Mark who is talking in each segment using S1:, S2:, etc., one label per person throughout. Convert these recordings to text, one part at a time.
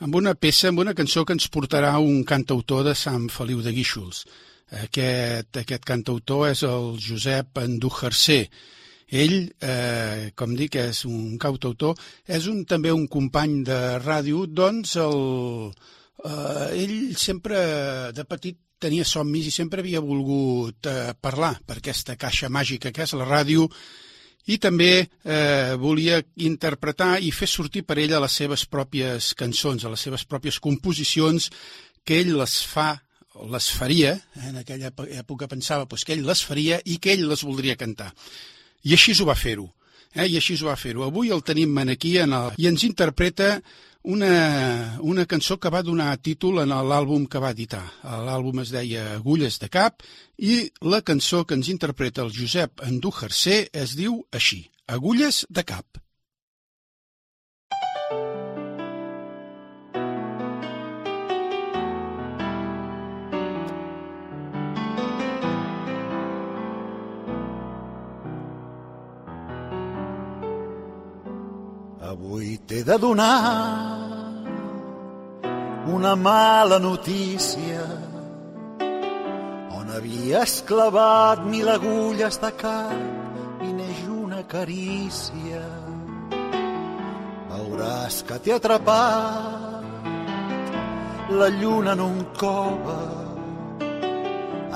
S1: amb una peça, amb una cançó que ens portarà un cantautor de Sant Feliu de Guíxols. Aquest, aquest cantautor és el Josep Andújar-C. Ell, eh, com dic, és un cantautor, és un, també un company de ràdio, doncs el, eh, ell sempre, de petit, tenia somnis i sempre havia volgut eh, parlar per aquesta caixa màgica que és la ràdio i també eh, volia interpretar i fer sortir per ella les seves pròpies cançons, les seves pròpies composicions, que ell les fa, les faria, eh, en aquella èpo- època pensava doncs, que ell les faria i que ell les voldria cantar. I així ho va fer-ho. Eh? I així ho va fer-ho. Avui el tenim aquí en el... i ens interpreta una, una cançó que va donar títol en l'àlbum que va editar. L'àlbum es deia Agulles de cap i la cançó que ens interpreta el Josep Andújar-C es diu així, Agulles de cap.
S2: Avui t'he de donar una mala notícia on havies clavat mil agulles de cap i neix una carícia. Veuràs que t'he atrapat la lluna en un cova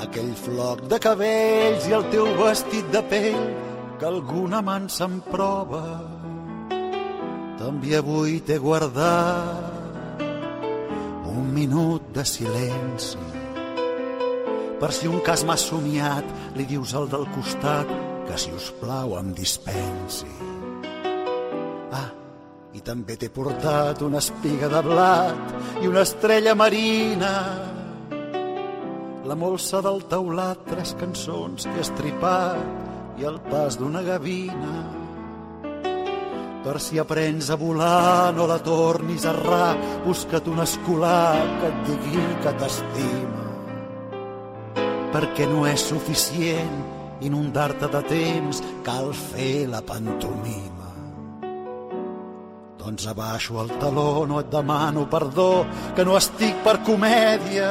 S2: aquell floc de cabells i el teu vestit de pell que alguna man se'n prova també avui t'he guardat un minut de silenci. Per si un cas m'ha somiat li dius al del costat que si us plau em dispensi. Ah, i també t'he portat una espiga de blat i una estrella marina. La molsa del teulat tres cançons que he estripat i el pas d'una gavina per si aprens a volar no la tornis a errar. Busca't un escolar que et digui que t'estima. Perquè no és suficient inundar-te de temps cal fer la pantomima. Doncs abaixo el taló no et demano perdó que no estic per comèdia.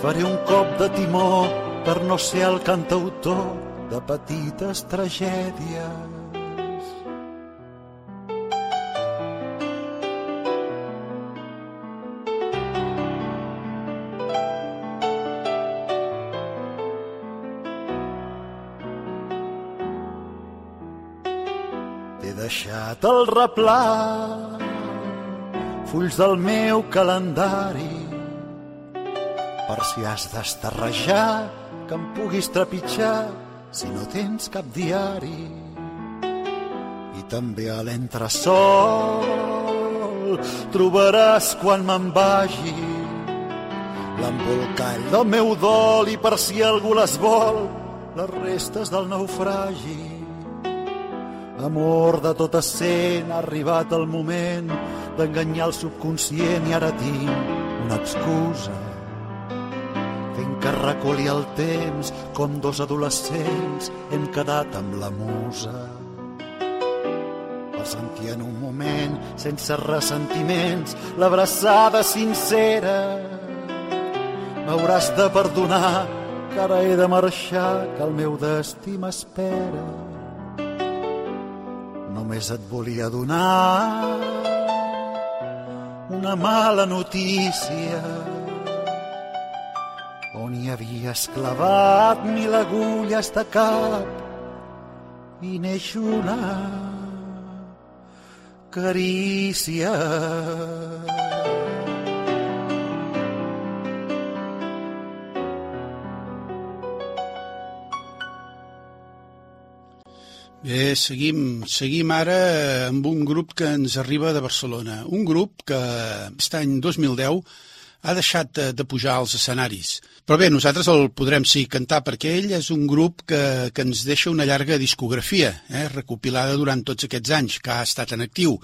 S2: Faré un cop de timó per no ser el cantautor de petites tragèdies deixat el replà, fulls del meu calendari, per si has d'estarrejar, que em puguis trepitjar si no tens cap diari. I també a l'entresol trobaràs quan me'n vagi l'embolcall del meu dol i per si algú les vol les restes del naufragi Amor de tot essent, ha arribat el moment d'enganyar el subconscient i ara tinc una excusa. Fent que recolli el temps com dos adolescents hem quedat amb la musa. Per sentir en un moment sense ressentiments l'abraçada sincera. M'hauràs de perdonar que ara he de marxar, que el meu destí m'espera. Només et volia donar una mala notícia on hi havia esclavat mil agulles de cap i neix una carícia.
S1: Bé, seguim, seguim ara amb un grup que ens arriba de Barcelona. Un grup que aquest any 2010 ha deixat de, de pujar als escenaris. Però bé, nosaltres el podrem sí cantar perquè ell és un grup que, que ens deixa una llarga discografia, eh, recopilada durant tots aquests anys, que ha estat en actiu.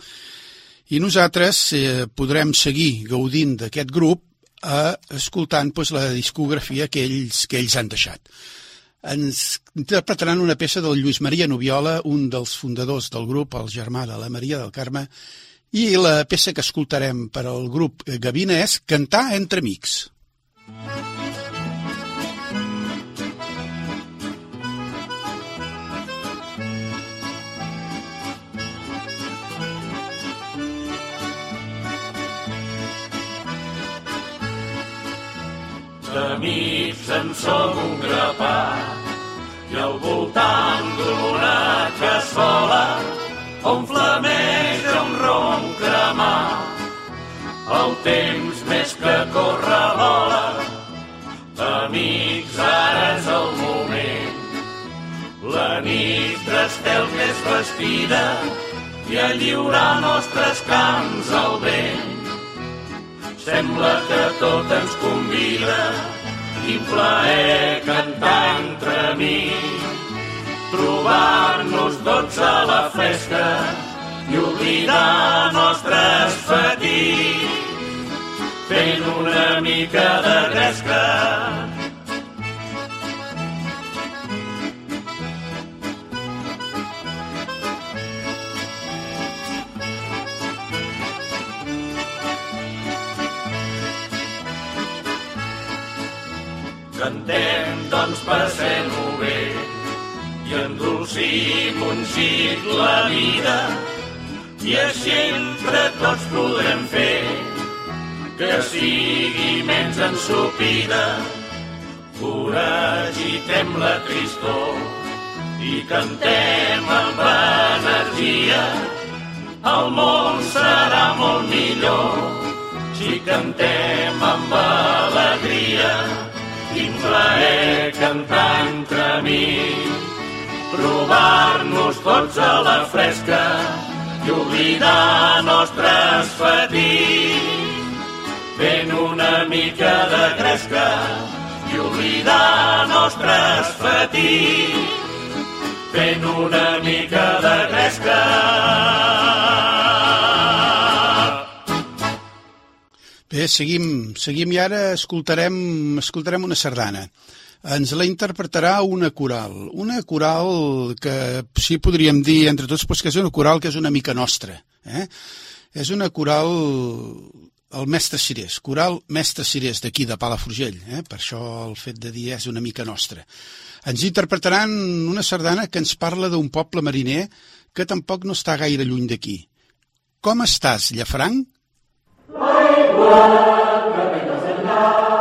S1: I nosaltres eh, podrem seguir gaudint d'aquest grup eh, escoltant pues, la discografia que ells, que ells han deixat ens interpretaran una peça del Lluís Maria Noviola, un dels fundadors del grup, el germà de la Maria del Carme, i la peça que escoltarem per al grup Gavina és Cantar entre amics.
S3: D'amics en som un grapat i al voltant d'una cassola on flameja un rom cremat. El temps més que corre vola, amics, ara és el moment. La nit d'estel més vestida i a lliurar nostres cants al vent Sembla que tot ens convida, quin plaer cantar entre mi. Trobar-nos tots a la fresca i oblidar nostres petits, fent una mica de gresca Cantem, doncs passem-ho bé i endolcim un xic la vida i així entre tots podrem fer que sigui menys ensupida. Foragitem la tristor i cantem amb energia. El món serà molt millor si cantem amb quin plaer cantar entre amics, trobar-nos tots a la fresca i oblidar nostres fatigues, fent una mica de gresca i oblidar nostres fatigues, fent una mica de gresca.
S1: Bé, seguim, seguim i ara escoltarem, escoltarem una sardana. Ens la interpretarà una coral, una coral que sí podríem dir entre tots pues, que és una coral que és una mica nostra. Eh? És una coral el mestre Cirés, coral mestre Cirés d'aquí de Palafrugell, eh? per això el fet de dir és una mica nostra. Ens interpretaran una sardana que ens parla d'un poble mariner que tampoc no està gaire lluny d'aquí. Com estàs, Llafranc?
S4: L'aigua que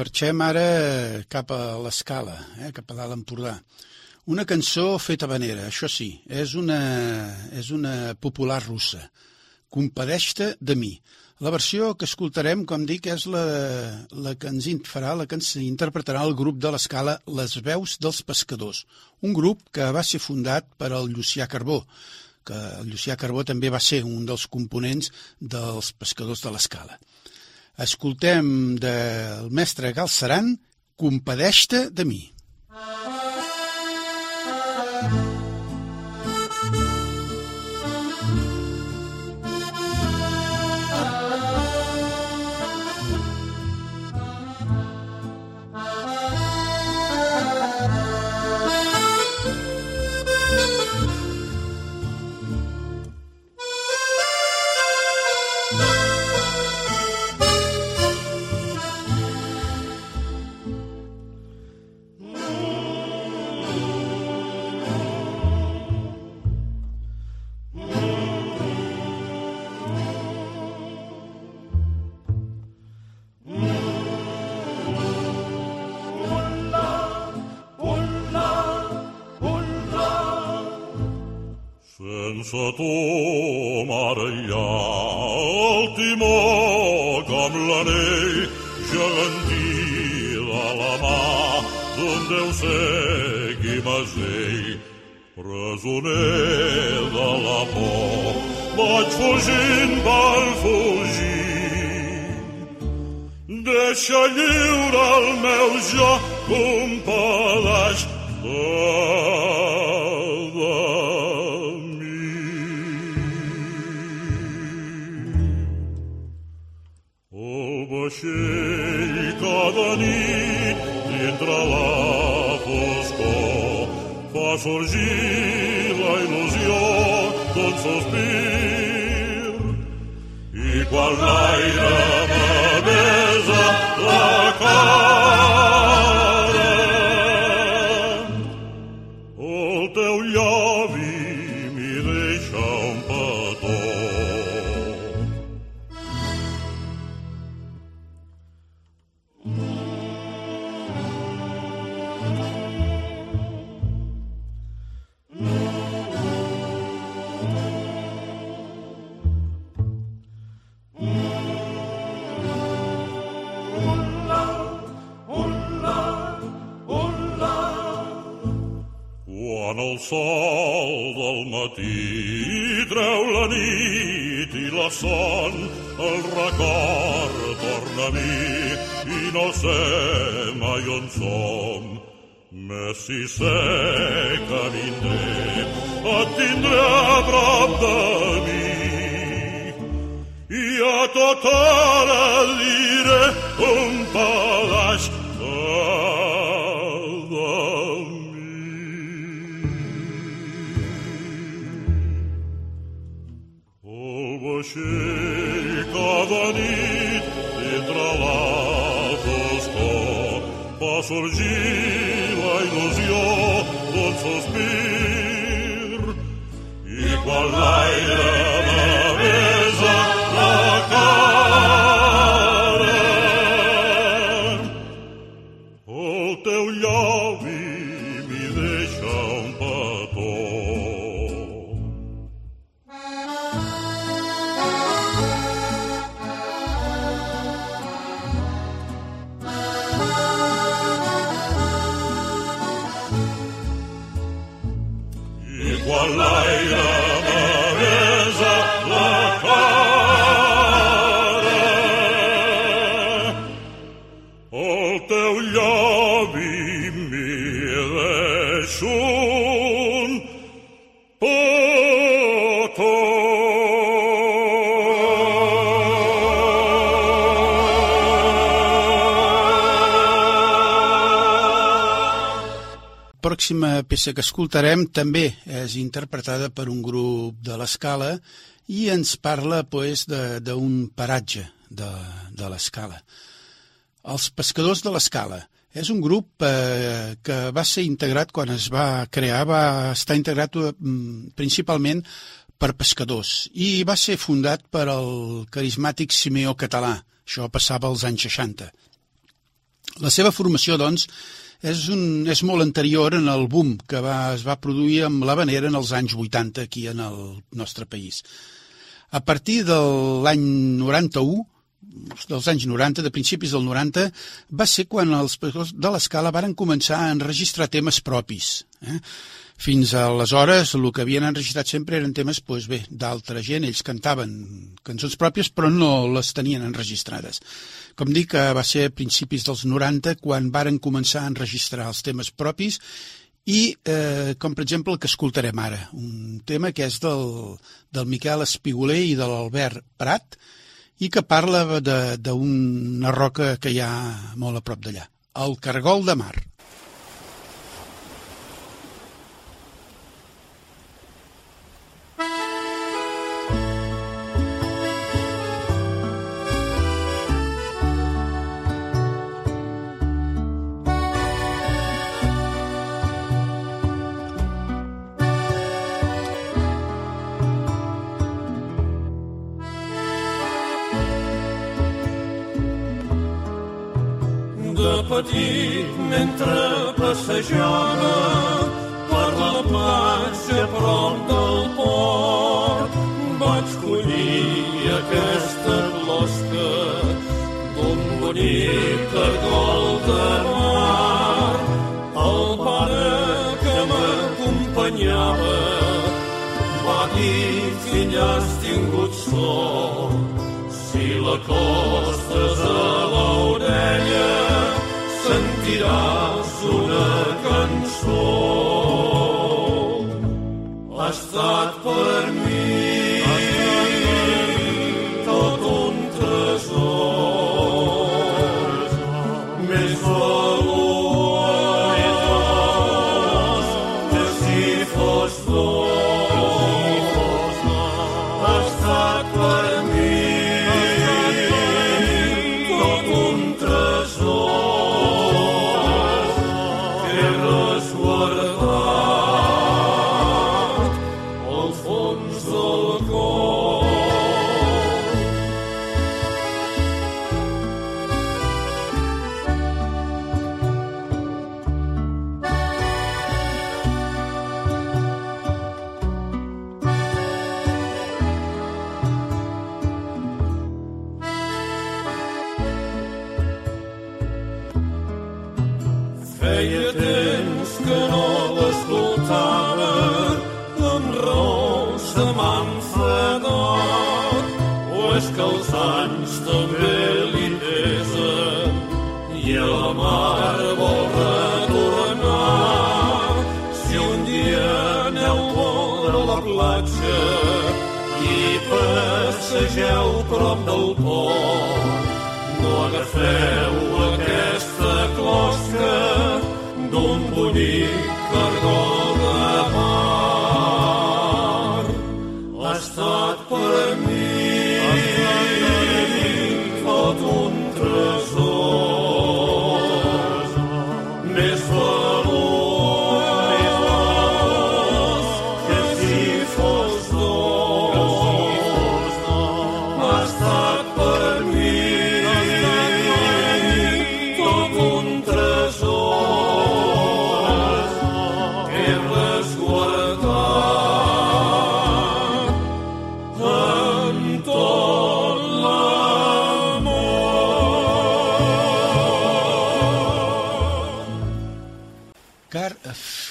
S5: marxem ara cap a l'escala, eh, cap a dalt Empordà. Una cançó feta vanera, això sí, és una, és una popular russa. Compadeix-te de mi. La versió que escoltarem, com dic, és la, la que ens farà, la que ens interpretarà el grup de l'escala Les Veus dels Pescadors, un grup que va ser fundat per el Llucià Carbó, que el Llucià Carbó també va ser un dels components dels Pescadors de l'escala. Escoltem del mestre Galceran Compadeix-te de mi. Peça que escoltarem també és interpretada per un grup de l'escala i ens parla pues, d'un paratge de, de l'escala. Els pescadors de l'escala. És un grup eh, que va ser integrat quan es va crear, va estar integrat eh, principalment per pescadors i va ser fundat per el carismàtic Simeó Català. Això passava als anys 60.
S1: La seva formació, doncs, és, un, és molt anterior en el boom que va, es va produir amb l'havanera en els anys 80 aquí en el nostre país. A partir de l'any 91, dels anys 90, de principis del 90, va ser quan els de l'escala varen començar a enregistrar temes propis. Eh? Fins aleshores el que havien enregistrat sempre eren temes pues, bé d'altra gent, ells cantaven cançons pròpies però no les tenien enregistrades. Com dic, va ser a principis dels 90 quan varen començar a enregistrar els temes propis i eh, com per exemple el que escoltarem ara, un tema que és del, del Miquel Espiguler i de l'Albert Prat i que parla d'una roca que hi ha molt a prop d'allà, el Cargol de Mar.
S6: Si la costes a l'orella sentiràs una cançó. Ha estat per mi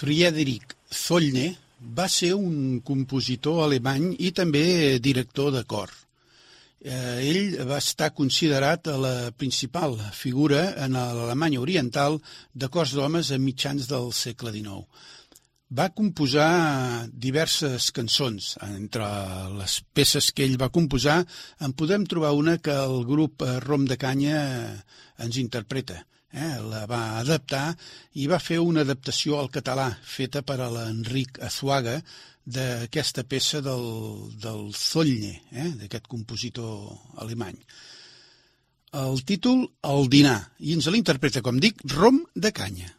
S1: Friedrich Zollner va ser un compositor alemany i també director de cor. Eh, ell va estar considerat la principal figura en l'Alemanya Oriental de cors d'homes a mitjans del segle XIX. Va composar diverses cançons. Entre les peces que ell va composar en podem trobar una que el grup eh, Rom de Canya ens interpreta. Eh? La va adaptar i va fer una adaptació al català feta per a l'Enric Azuaga d'aquesta peça del, del Zollner, eh? d'aquest compositor alemany. El títol, El dinar, i ens l'interpreta, com dic, Rom de Canya.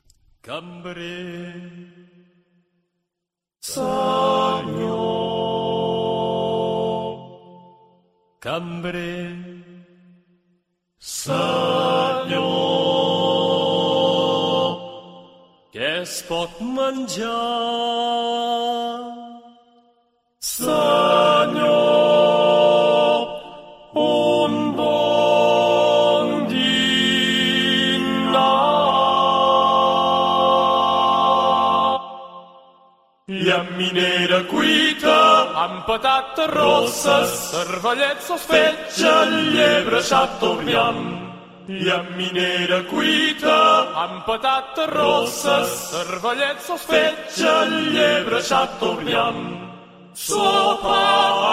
S6: Cambrer, senyor, cambrer, senyor.
S7: Es pot menjar. Senyor, un bon dinar. I amb minera cuita, amb patates rosses, cervellets als fetge, llebre chateaubriand. I amb minera cuita, amb patates rosses, cervellets als fetge, llebre chateaubriand. Sopa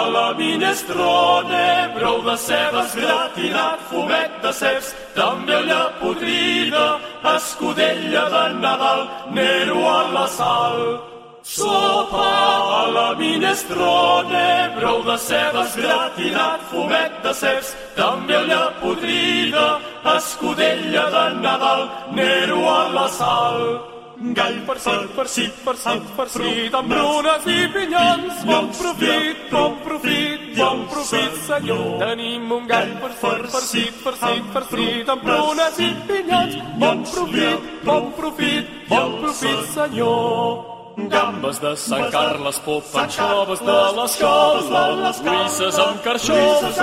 S7: a la minestrone, brou de cebes gratinat, fumet de ceps, també olla podrida, escudella de Nadal, nero a la sal. Sopa a la minestrone, brou de cebes gratinat, fumet de ceps, també olla podrida, escudella de Nadal, nero a la sal. Gall farcit, farcit, farcit, farcit, amb brunes i pinyons. Bon profit, bon profit, bon profit, senyor. Tenim un gall farcit, farcit, farcit, farcit, amb brunes i pinyons. Bon profit, bon profit, bon profit, senyor. Gambes de Sant Carles, popatxoves de les coves, luïsses amb carxofes,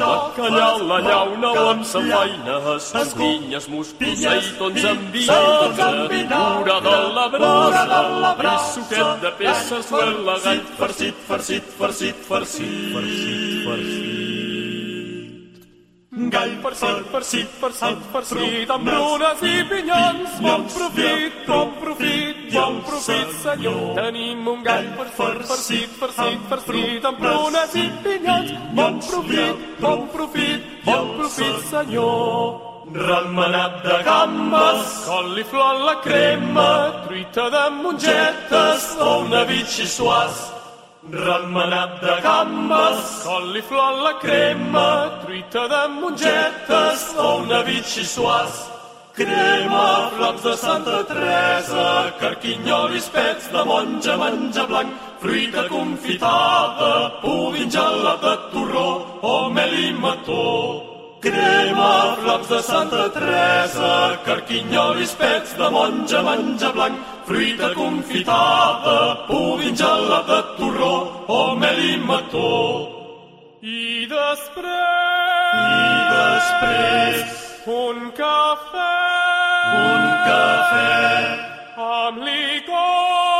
S7: bacallà la llauna o amb samfaines, esquinyes, musclos, seitons amb vinagre, cura de la brasa, i suquet de peça, suela, gall, farcit, farcit, farcit, farcit, farcit, farcit. Gall farcit, farcit, farcit, farcit, amb brunes i pinyons, bon profit, bon profit, bon profit, senyor. Tenim un gall farcit, farcit, farcit, farcit, amb brunes i pinyons, bon profit, bon profit, bon profit, senyor. Remenat de gambes, coliflor a la crema, truita de mongetes o una bitxissuàs. Remenat de gambes, coliflor a la crema, truita de mongetes o una bitxissuàs. Crema, flocs de Santa Teresa, carquinyolis, pets de monja, manja blanc, fruita confitada, pudin gelat de torró o mel i mató. Crema, flocs de Santa Teresa, carquinyolis, pets de monja, manja blanc, fruita confitada, pudin gelat de torró o mel i mató. I després... I després... Un cafè... Un cafè... Amb licors...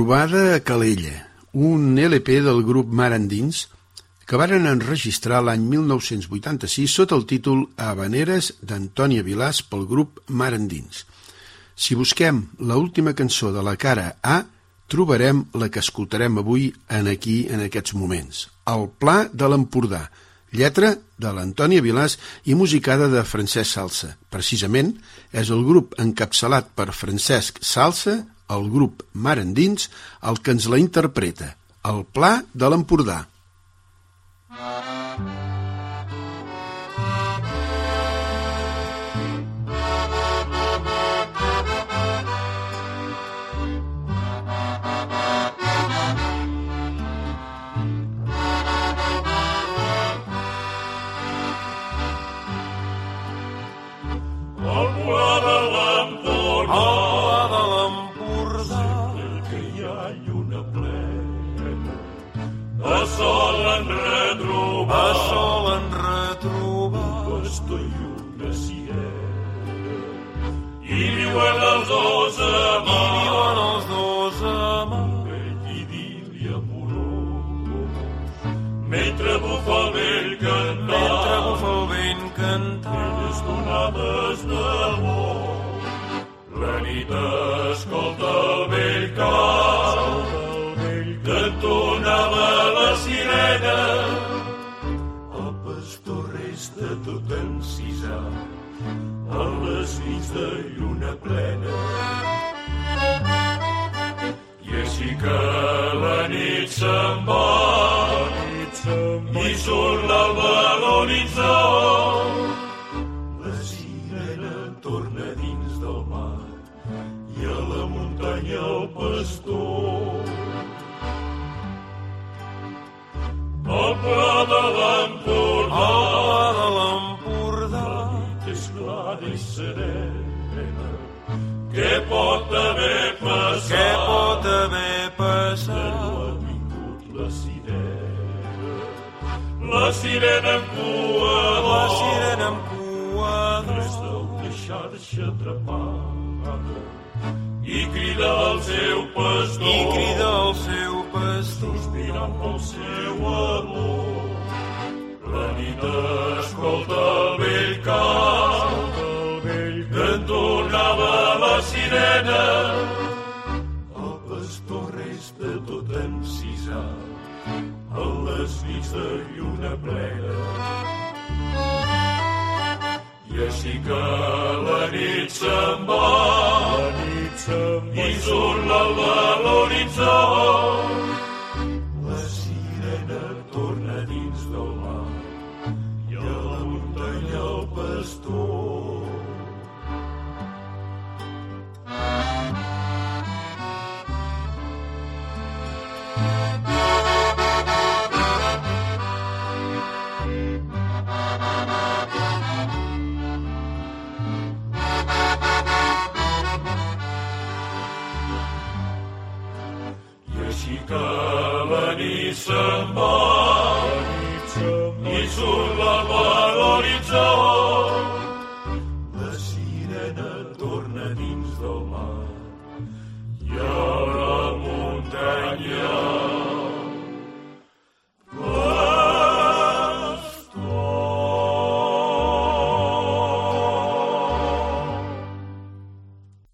S1: Trobada a Calella, un LP del grup Mar Endins que varen enregistrar l'any 1986 sota el títol Habaneres d'Antònia Vilàs pel grup Mar Endins. Si busquem la última cançó de la cara A, trobarem la que escoltarem avui en aquí, en aquests moments. El Pla de l'Empordà, lletra de l'Antònia Vilàs i musicada de Francesc Salsa. Precisament, és el grup encapçalat per Francesc Salsa, el grup Mar Endins, el que ens la interpreta. El Pla de l'Empordà.
S7: El viuen els dos amants. Vell idili amorós. Mentre bufa el vell cantar. Mentre bufa el vent cantar. Elles donades d'amor. La nit escolta el vell cant que entonava la sirena. El pastor resta tot encisat a les nits de lluna plena.
S8: Se'n va i surt l'alba a l'horitzó. La sirena torna dins del mar i a la muntanya el pastor. Al pla de l'Empordà,
S7: de l'Empordà,
S8: és i serena, què pot haver La sirena en cua
S7: La
S8: d'or,
S7: sirena amb cua
S8: des del deixar-se atrapada i crida al seu pastor.
S7: i crida al seu pastor.
S8: sospirant pel seu amor. La nit escolta se'n va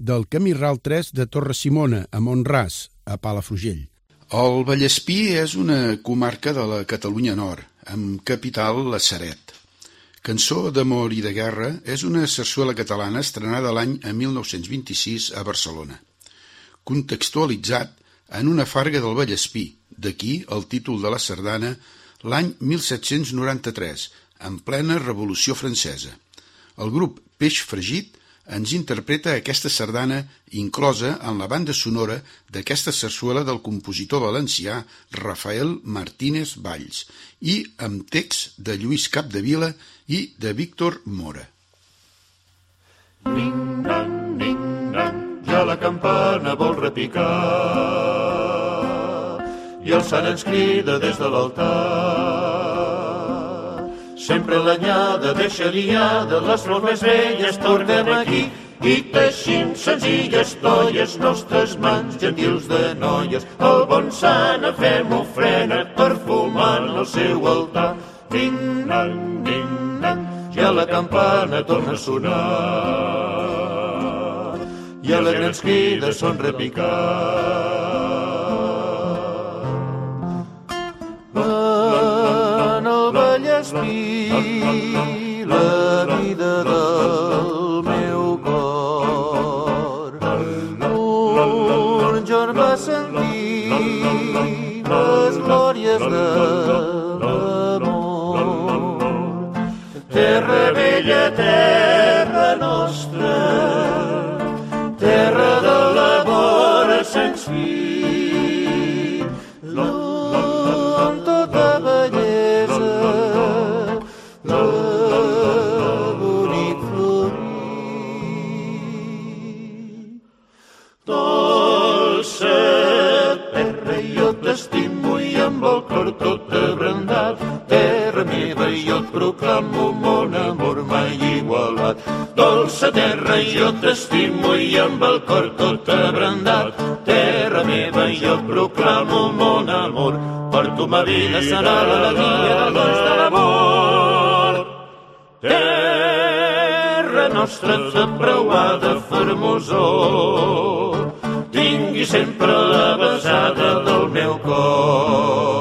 S1: del Camí Ral 3 de Torre Simona, a Montràs, a Palafrugell. El Vallespí és una comarca de la Catalunya Nord, amb capital la Saret. Cançó d'amor i de guerra és una sarsuela catalana estrenada l'any a 1926 a Barcelona. Contextualitzat en una farga del Vallespí, d'aquí el títol de la sardana l'any 1793, en plena Revolució Francesa. El grup Peix Fregit ens interpreta aquesta sardana inclosa en la banda sonora d'aquesta sarsuela del compositor valencià Rafael Martínez Valls i amb text de Lluís Capdevila i de Víctor Mora.
S8: Ning, nang, ning, nang, ja la campana vol repicar i el sant ens crida des de l'altar. Sempre l'anyada deixa liada, les flors més velles tornem aquí i teixim senzilles toies, nostres mans gentils de noies. El bon sant a fem ofrena perfumant el seu altar. Ding, nang, ja la campana torna a sonar i alegre ens crida son repicar.
S9: Vallespí, la vida del meu cor. Un jorn va sentir les glòries de l'amor.
S8: Terra vella, terra cor tot abrandat. Terra meva, jo et proclamo mon amor mai igualat. Dolça terra, jo t'estimo i amb el cor tot abrandat. Terra meva, jo proclamo mon amor, per tu ma vida serà l'alegria del nostre amor. Terra nostra de preuada fermosor, tingui sempre la besada del meu cor.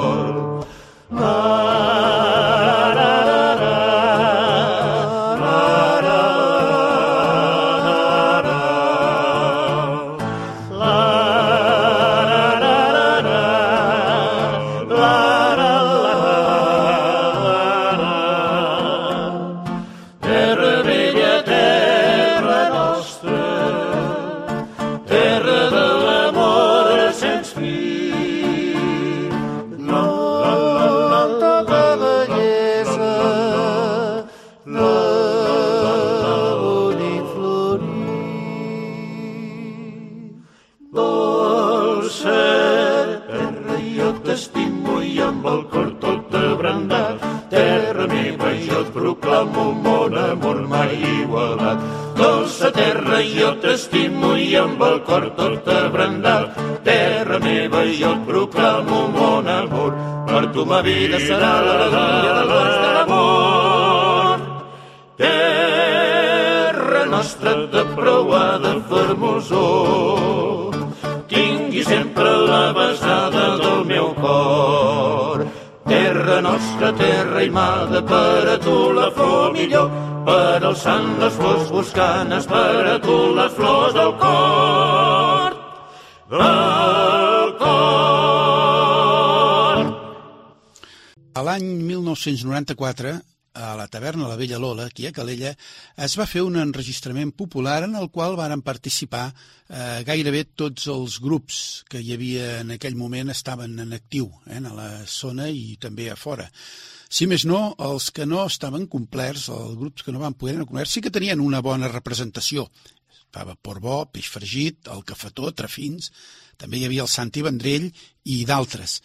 S8: Terra imada, per a tu la flor millor, per al sant les flors buscanes, per a tu les flors del cor. Del cor.
S1: A l'any 1994, a la taverna La Vella Lola, aquí a Calella, es va fer un enregistrament popular en el qual varen participar eh, gairebé tots els grups que hi havia en aquell moment estaven en actiu, eh, a la zona i també a fora. Si més no, els que no estaven complerts, els grups que no van poder anar sí que tenien una bona representació. Estava Portbó, Peix Fregit, el Cafetó, Trafins, també hi havia el Santi Vendrell i d'altres.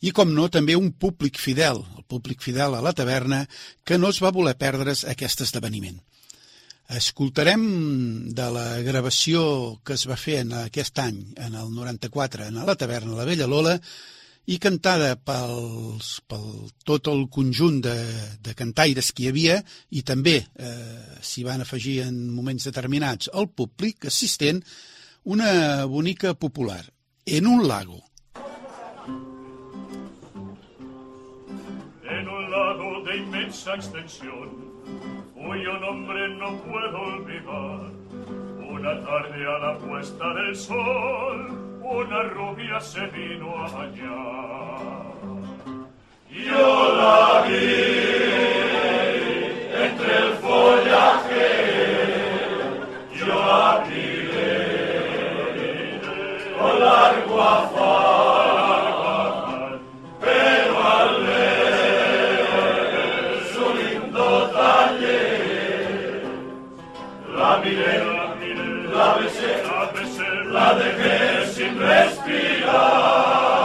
S1: I, com no, també un públic fidel, el públic fidel a la taverna, que no es va voler perdre's aquest esdeveniment. Escoltarem de la gravació que es va fer en aquest any, en el 94, en la taverna La Vella Lola, i cantada pels, pel tot el conjunt de, de cantaires que hi havia i també eh, s'hi van afegir en moments determinats el públic assistent una bonica popular, En un lago.
S10: Inmensa extensión, cuyo nombre no puedo olvidar. Una tarde a la puesta del sol, una rubia se vino a bañar. Yo la vi entre el follaje, yo la miré con largo afán, la miré, la besé, la besé, la dejé sin respirar.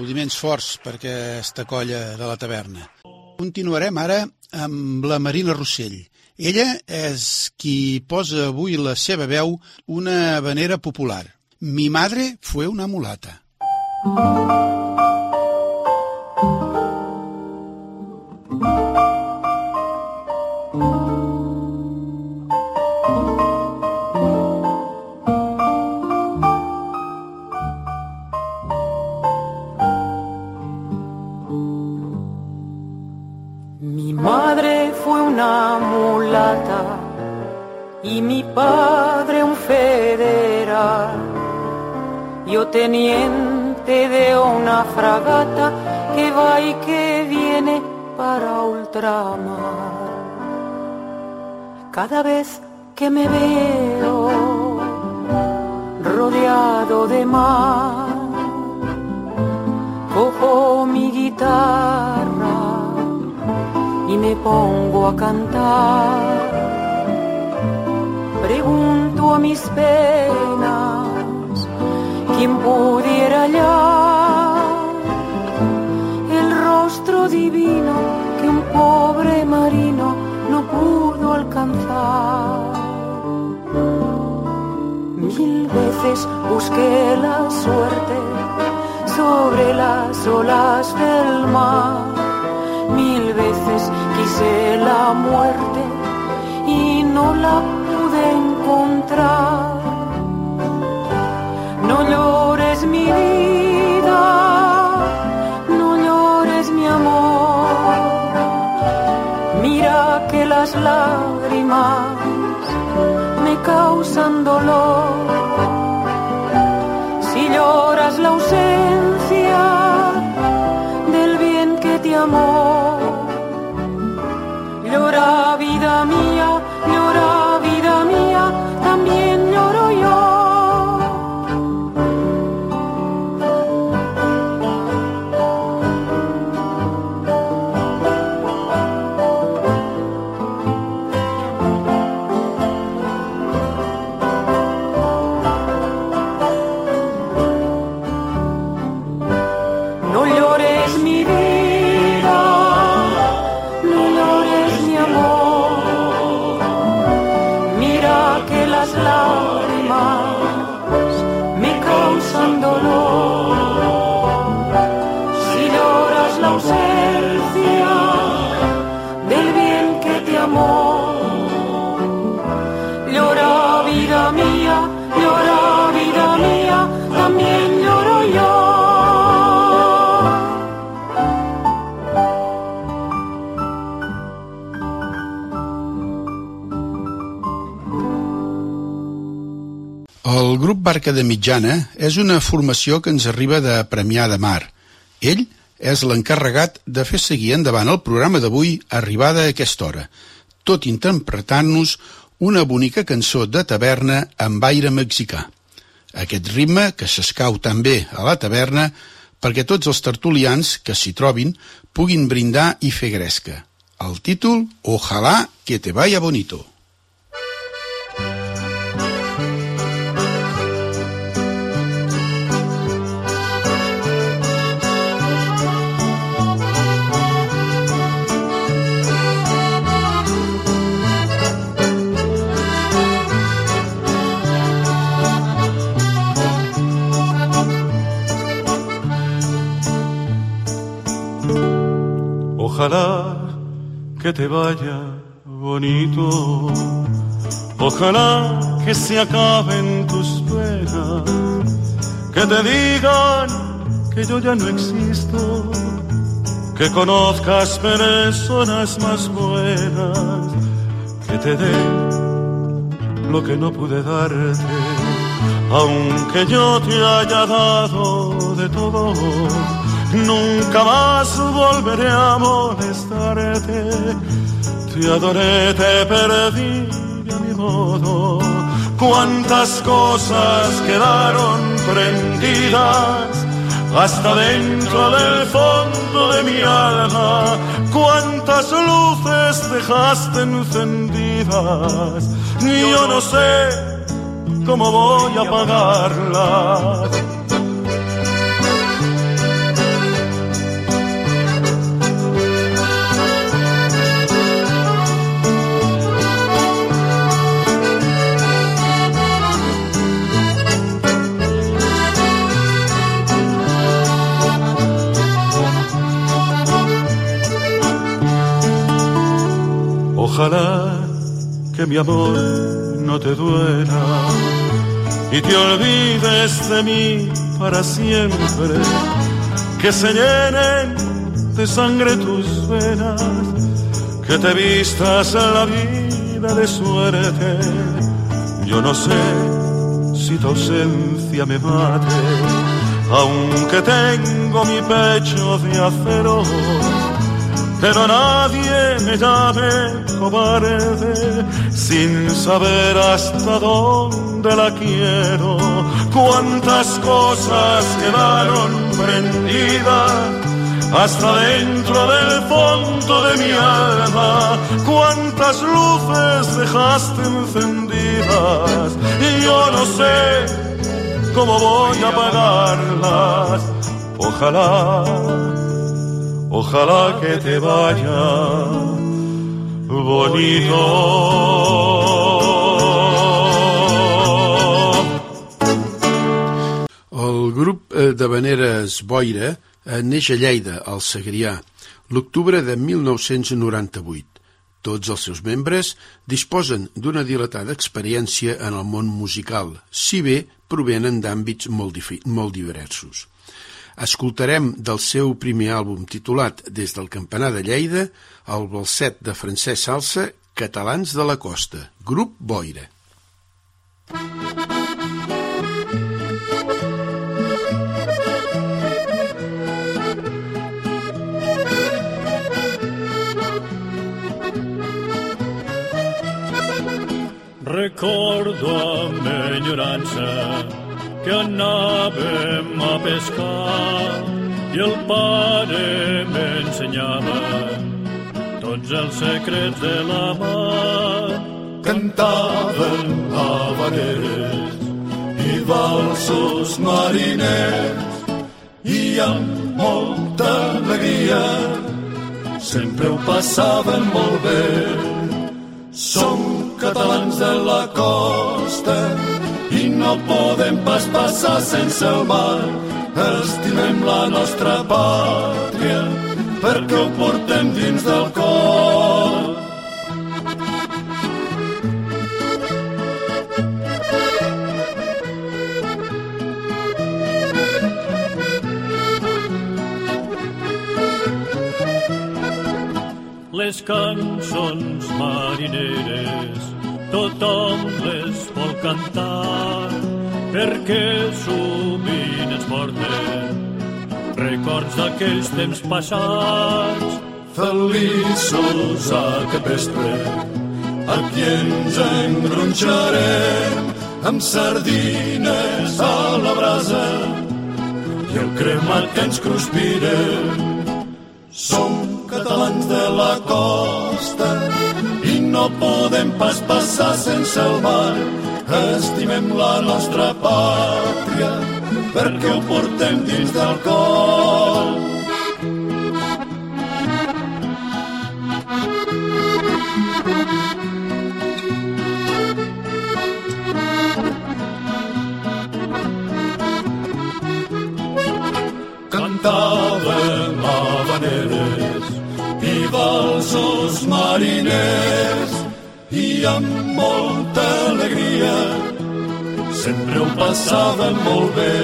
S1: Temps forts per aquesta colla de la taverna. Continuarem ara amb la Marina Rossell. Ella és qui posa avui la seva veu una vanera popular. Mi madre fue una mulata.
S11: Mi Cada vez que me veo rodeado de mar, cojo mi guitarra y me pongo a cantar. Pregunto a mis penas, ¿quién pudiera hallar el rostro divino que un pobre marino no pudo alcanzar? Mil veces busqué la suerte sobre las olas del mar
S1: Barca de Mitjana és una formació que ens arriba de Premià de Mar. Ell és l'encarregat de fer seguir endavant el programa d'avui arribada a aquesta hora, tot interpretant-nos una bonica cançó de taverna amb aire mexicà. Aquest ritme que s'escau també a la taverna perquè tots els tertulians que s'hi trobin puguin brindar i fer gresca. El títol, Ojalá que te vaya bonito.
S7: Te vaya bonito. Ojalá que se acaben tus penas. Que te digan que yo ya no existo. Que conozcas personas más buenas. Que te den lo que no pude darte. Aunque yo te haya dado de todo, nunca más volveré a molestarte. Te adoré, te perdí a mi modo. Cuántas cosas quedaron prendidas hasta dentro del fondo de mi alma. Cuántas luces dejaste encendidas. Yo no sé cómo voy a apagarlas.
S6: Que mi amor no te duela y te olvides de mí para siempre, que se llenen de sangre tus venas, que te vistas la vida de suerte. Yo no sé si tu ausencia me mate, aunque tengo mi pecho de acero pero nadie me llame sin saber hasta dónde la quiero. Cuántas cosas quedaron prendidas hasta dentro del fondo de mi alma. Cuántas luces dejaste encendidas y yo no sé cómo voy a apagarlas. Ojalá Ojalá que te vaya bonito.
S1: El grup eh, de Veneres Boira eh, neix a Lleida, al Segrià, l'octubre de 1998. Tots els seus membres disposen d'una dilatada experiència en el món musical, si bé provenen d'àmbits molt, molt diversos. Escoltarem del seu primer àlbum titulat Des del Campanar de Lleida el balset de Francesc Salsa Catalans de la Costa, grup Boira.
S7: Recordo amb enyorança que anàvem a pescar i el pare m'ensenyava tots els secrets de la mar.
S10: Cantaven habaneres i valsos mariners i amb molta alegria sempre ho passaven molt bé. Som catalans de la costa i no podem pas passar sense el mar. Estimem la nostra pàtria perquè ho portem dins del cor.
S7: Les cançons marineres tothom les vol cantar perquè sovint ens porten records d'aquells temps passats.
S10: Feliços aquest vespre, aquí ens engronxarem amb sardines a la brasa i el cremat que ens cruspirem. Som catalans de la costa no podem pas passar sense el mar. Estimem la nostra pàtria perquè ho portem dins del cor. Cantàvem habaneres i valsos mariners amb molta alegria sempre ho passàvem molt bé.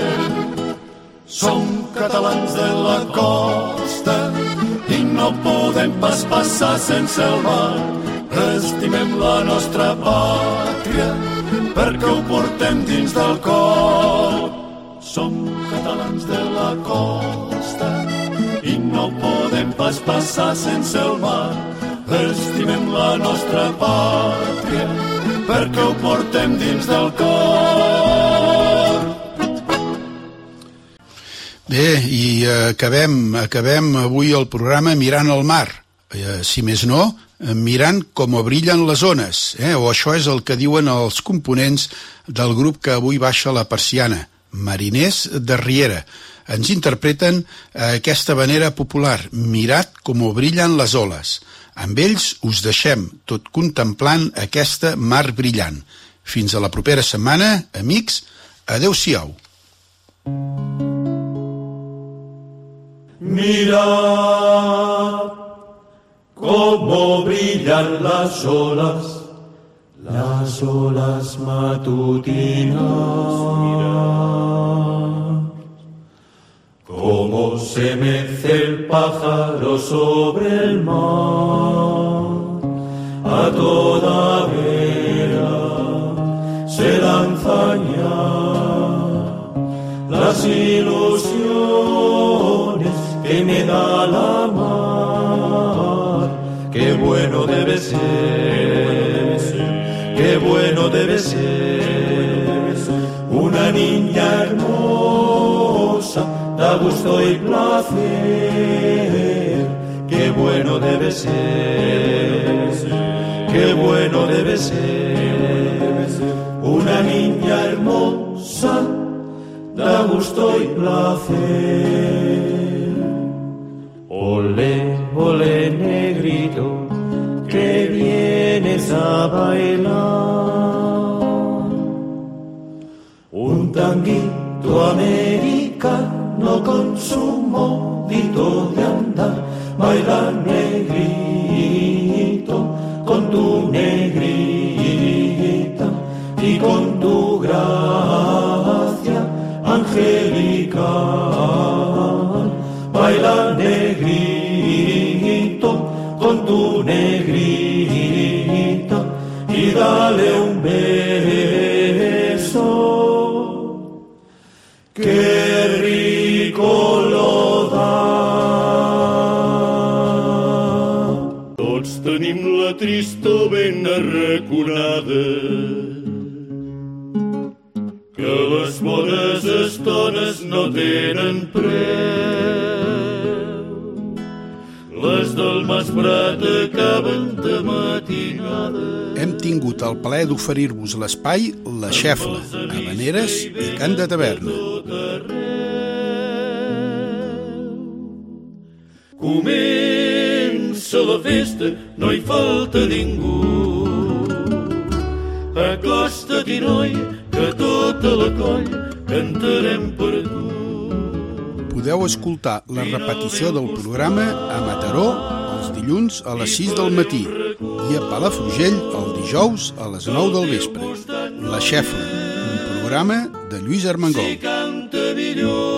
S10: Som catalans de la costa i no podem pas passar sense el mar. Estimem la nostra pàtria perquè ho portem dins del cor. Som catalans de la costa i no podem pas passar sense el mar. Estimem la nostra pàtria perquè ho portem dins del cor.
S1: Bé, i eh, acabem, acabem avui el programa mirant el mar. Eh, si més no, eh, mirant com brillen les ones, eh? o això és el que diuen els components del grup que avui baixa la persiana, Mariners de Riera. Ens interpreten eh, aquesta manera popular, mirat com brillen les oles. Amb ells us deixem tot contemplant aquesta mar brillant. Fins a la propera setmana, amics, adeu-siau.
S10: Mira como brillan las olas, las olas matutinas. Como se mece el pájaro sobre el mar, a toda vera se lanzan ya las ilusiones que me da la mar. Qué bueno debe ser, qué bueno debe ser una niña hermosa, da gusto y placer. Qué bueno debe ser, qué bueno debe ser una niña hermosa, da gusto y placer. Ole, ole, negrito, que vienes a bailar. Un tanguito americano con su modito de andar, baila negrito con tu negrita y con tu gracia angelical. Baila negrito con tu negrita y dale un
S12: no tenen preu. Les del Masprat acaben de matinada.
S1: Hem tingut el plaer d'oferir-vos l'espai La Xefla, Habaneres i Cant de Taverna.
S12: Comença la festa, no hi falta ningú. Acosta't-hi, noi, que tota la colla cantarem per tu.
S1: Podeu escoltar la repetició del programa a Mataró els dilluns a les 6 del matí i a Palafrugell el dijous a les 9 del vespre. La Xefla, un programa de Lluís Armengol.
S12: Millor